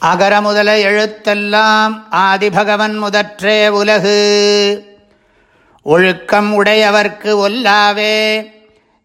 அகர முதல எழுத்தெல்லாம் ஆதிபகவன் முதற்றே உலகு. ஒழுக்கம் உடையவர்க்கு ஒல்லாவே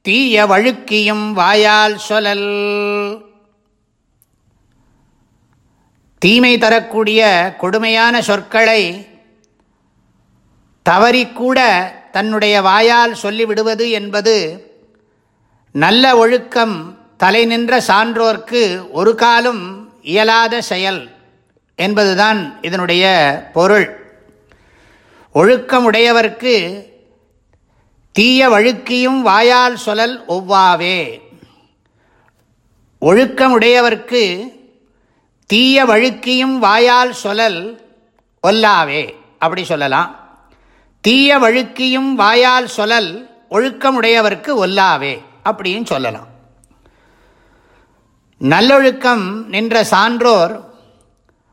தீய வழுக்கியும் வாயால் சொலல். தீமை தரக்கூடிய கொடுமையான சொற்களை தவறிக்கூட தன்னுடைய வாயால் சொல்லிவிடுவது என்பது நல்ல ஒழுக்கம் தலை நின்ற சான்றோர்க்கு ஒரு காலம் இயலாத செயல் என்பதுதான் இதனுடைய பொருள். ஒழுக்கமுடையவர்க்கு தீய வழுக்கியும் வாயால் சொலல் ஒவ்வாவே. ஒழுக்கமுடையவர்க்கு தீய வழுக்கியும் வாயால் சொலல் ஒல்லாவே. அப்படி சொல்லலாம். தீய வழுக்கியும் வாயால் சொலல் ஒழுக்கமுடையவர்க்கு ஒல்லாவே. அப்படின்னு சொல்லலாம். நல்லொழுக்கம் நின்ற சான்றோர்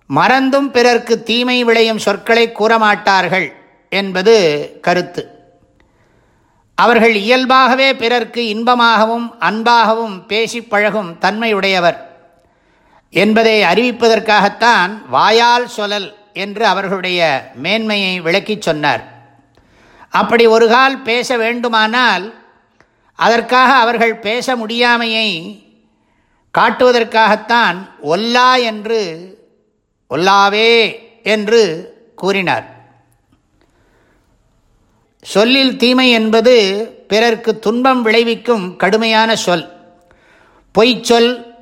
மறந்தும் பிறர்க்கு தீமை விளையும் சொற்களை கூறமாட்டார்கள் என்பது கருத்து. அவர்கள் இயல்பாகவே பிறர்க்கு இன்பமாகவும் அன்பாகவும் பேசி பழகும் தன்மையுடையவர் என்பதை அறிவிப்பதற்காகத்தான் வாயால் சொலல் என்று அவர்களுடைய மேன்மையை விளக்கிச் சொன்னார். அப்படி ஒரு கால் பேச வேண்டுமானால் அதற்காக அவர்கள் பேச முடியாமையை காட்டுவதற்காகத்தான் ஒல்லா என்று ஒல்லாவே என்று கூறினார். சொல்லில் தீமை என்பது பிறர்க்கு துன்பம் விளைவிக்கும் கடுமையான சொல். பொய்ச்சொல்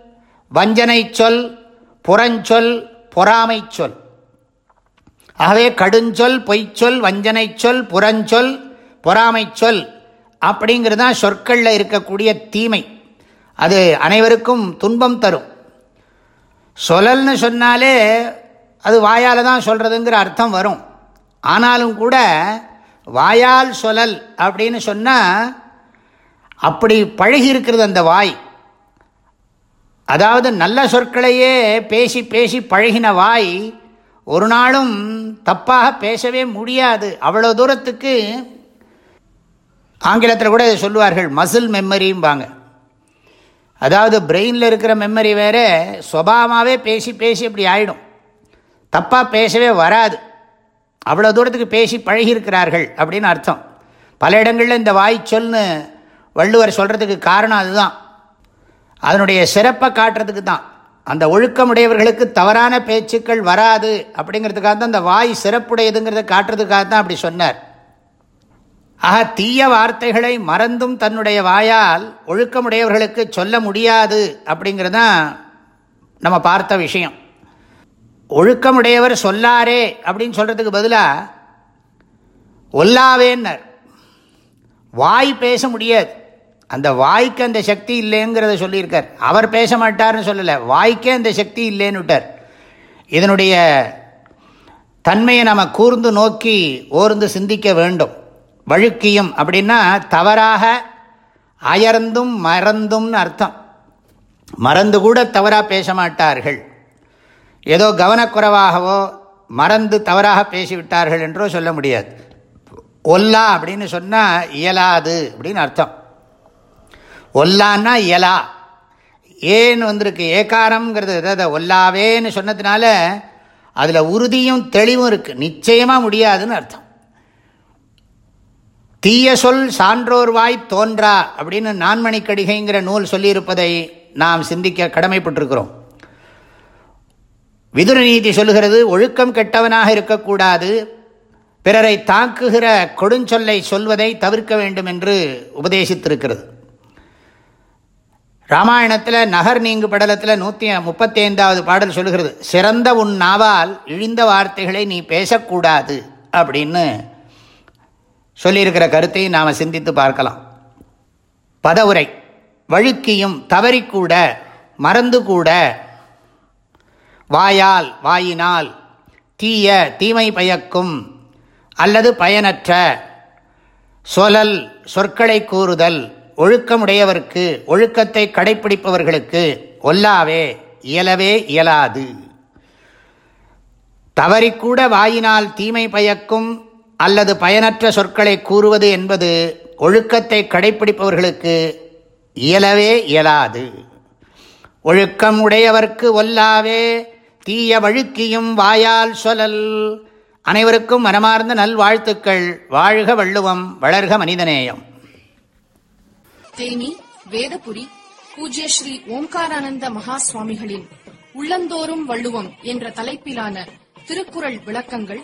வஞ்சனை சொல் புறஞ்சொல் பொறாமை சொல். ஆகவே கடுஞ்சொல் பொய்ச்சொல் வஞ்சனை சொல் புறஞ்சொல் பொறாமை சொல் அப்படிங்கிறது தான் சொற்களில் இருக்கக்கூடிய தீமை. அது அனைவருக்கும் துன்பம் தரும். சொலல்னு சொன்னாலே அது வாயால் தான் சொல்கிறதுங்கிற அர்த்தம் வரும். ஆனாலும் கூட வாயால் சொலல் அப்படின்னு சொன்னால் அப்படி பழகி இருக்கிறது அந்த வாய். அதாவது நல்ல சொற்களையே பேசி பேசி பழகின வாய் ஒரு நாளும் தப்பாக பேசவே முடியாது. அவ்வளோ தூரத்துக்கு ஆங்கிலத்தில் கூட இதை சொல்லுவார்கள் மசில் மெமரிம்பாங்க அதாவது பிரெயினில் இருக்கிற மெமரி வேறு சுபாவமாகவே பேசி பேசி இப்படி ஆகிடும் தப்பாக பேசவே வராது. அவ்வளோ தூரத்துக்கு பேசி பழகியிருக்கிறார்கள் அப்படின்னு அர்த்தம். பல இடங்களில் இந்த வாய் சொல்னு வள்ளுவர் சொல்கிறதுக்கு காரணம் அதுதான். அதனுடைய சிறப்பை காட்டுறதுக்கு தான். அந்த ஒழுக்கமுடையவர்களுக்கு தவறான பேச்சுக்கள் வராது அப்படிங்கிறதுக்காக தான் அந்த வாய் சிறப்புடையதுங்கிறத காட்டுறதுக்காக தான் அப்படி சொன்னார். ஆக தீய வார்த்தைகளை மறந்தும் தன்னுடைய வாயால் ஒழுக்கமுடையவர்களுக்கு சொல்ல முடியாது அப்படிங்கிறதான் நம்ம பார்த்த விஷயம். ஒழுக்கமுடையவர் சொல்லாரே அப்படின்னு சொல்கிறதுக்கு பதிலாக ஒல்லாவேன்னர். வாய் பேச முடியாது. அந்த வாய்க்கு அந்த சக்தி இல்லைங்கிறத சொல்லியிருக்கார். அவர் பேச மாட்டார்னு சொல்லலை. வாய்க்கே அந்த சக்தி இல்லைன்னு விட்டார். இதனுடைய தன்மையை நம்ம கூர்ந்து நோக்கி ஓர்ந்து சிந்திக்க வேண்டும். வழுக்கியும் அப்படின்னா தவறாக அயர்ந்தும் மறந்தும்னு அர்த்தம். மறந்து கூட தவறாக பேச மாட்டார்கள். ஏதோ கவனக்குறைவாகவோ மறந்து தவறாக பேசிவிட்டார்கள் என்றோ சொல்ல முடியாது. ஒல்லா அப்படின்னு சொன்னால் இயலாது அப்படின்னு அர்த்தம். ஒல்லான்னா இயலா. ஏன்னு வந்திருக்கு. ஏகாரம்ங்கிறது எதாவது ஒல்லாவேன்னு சொன்னதுனால அதில் உறுதியும் தெளிவும் இருக்குது நிச்சயமாக முடியாதுன்னு அர்த்தம். தீய சொல் சான்றோர் வாய் தோன்றா அப்படின்னு நான்மணிக்கடிகைங்கிற நூல் சொல்லியிருப்பதை நாம் சிந்திக்க கடமைப்பட்டிருக்கிறோம். விதுர நீதி சொல்லுகிறது ஒழுக்கம் கெட்டவனாக இருக்கக்கூடாது பிறரை தாக்குகிற கொடுஞ்சொல்லை சொல்வதை தவிர்க்க வேண்டும் என்று உபதேசித்திருக்கிறது. ராமாயணத்தில் நகர் நீங்கு படலத்தில் நூற்றி முப்பத்தி ஐந்தாவது பாடல் சொல்லுகிறது சிறந்த உன் நாவால் இழிந்த வார்த்தைகளை நீ பேசக்கூடாது அப்படின்னு சொல்லியிருக்கிற கருத்தையும் நாம் சிந்தித்து பார்க்கலாம். பதவுரை. வழுக்கியும் தவறிக்கூட மறந்து கூட வாயால் வாயினால் தீய தீமை பயக்கும் அல்லது பயனற்ற சொலல் சொற்களை கூறுதல் ஒழுக்கமுடையவர்க்கு ஒழுக்கத்தை கடைப்பிடிப்பவர்களுக்கு ஒல்லாவே இயலவே இயலாது. தவறிக்கூட வாயினால் தீமை பயக்கும் அல்லது பயனற்ற சொற்களை கூறுவது என்பது ஒழுக்கத்தை கடைப்பிடிப்பவர்களுக்கு இயலவே இயலாது. ஒழுக்கம் உடையவர்க்கு ஒல்லாவே தீய வழுக்கியும் வாயால் சொல்லல். அனைவருக்கும் மனமார்ந்த நல்வாழ்த்துக்கள். வாழ்க வள்ளுவம் வளர்க மனிதநேயம். தேனி வேதபுரி பூஜ்ய ஸ்ரீ ஓம்காரானந்த மகா சுவாமிகளின் உள்ளந்தோறும் வள்ளுவம் என்ற தலைப்பிலான திருக்குறள் விளக்கங்கள்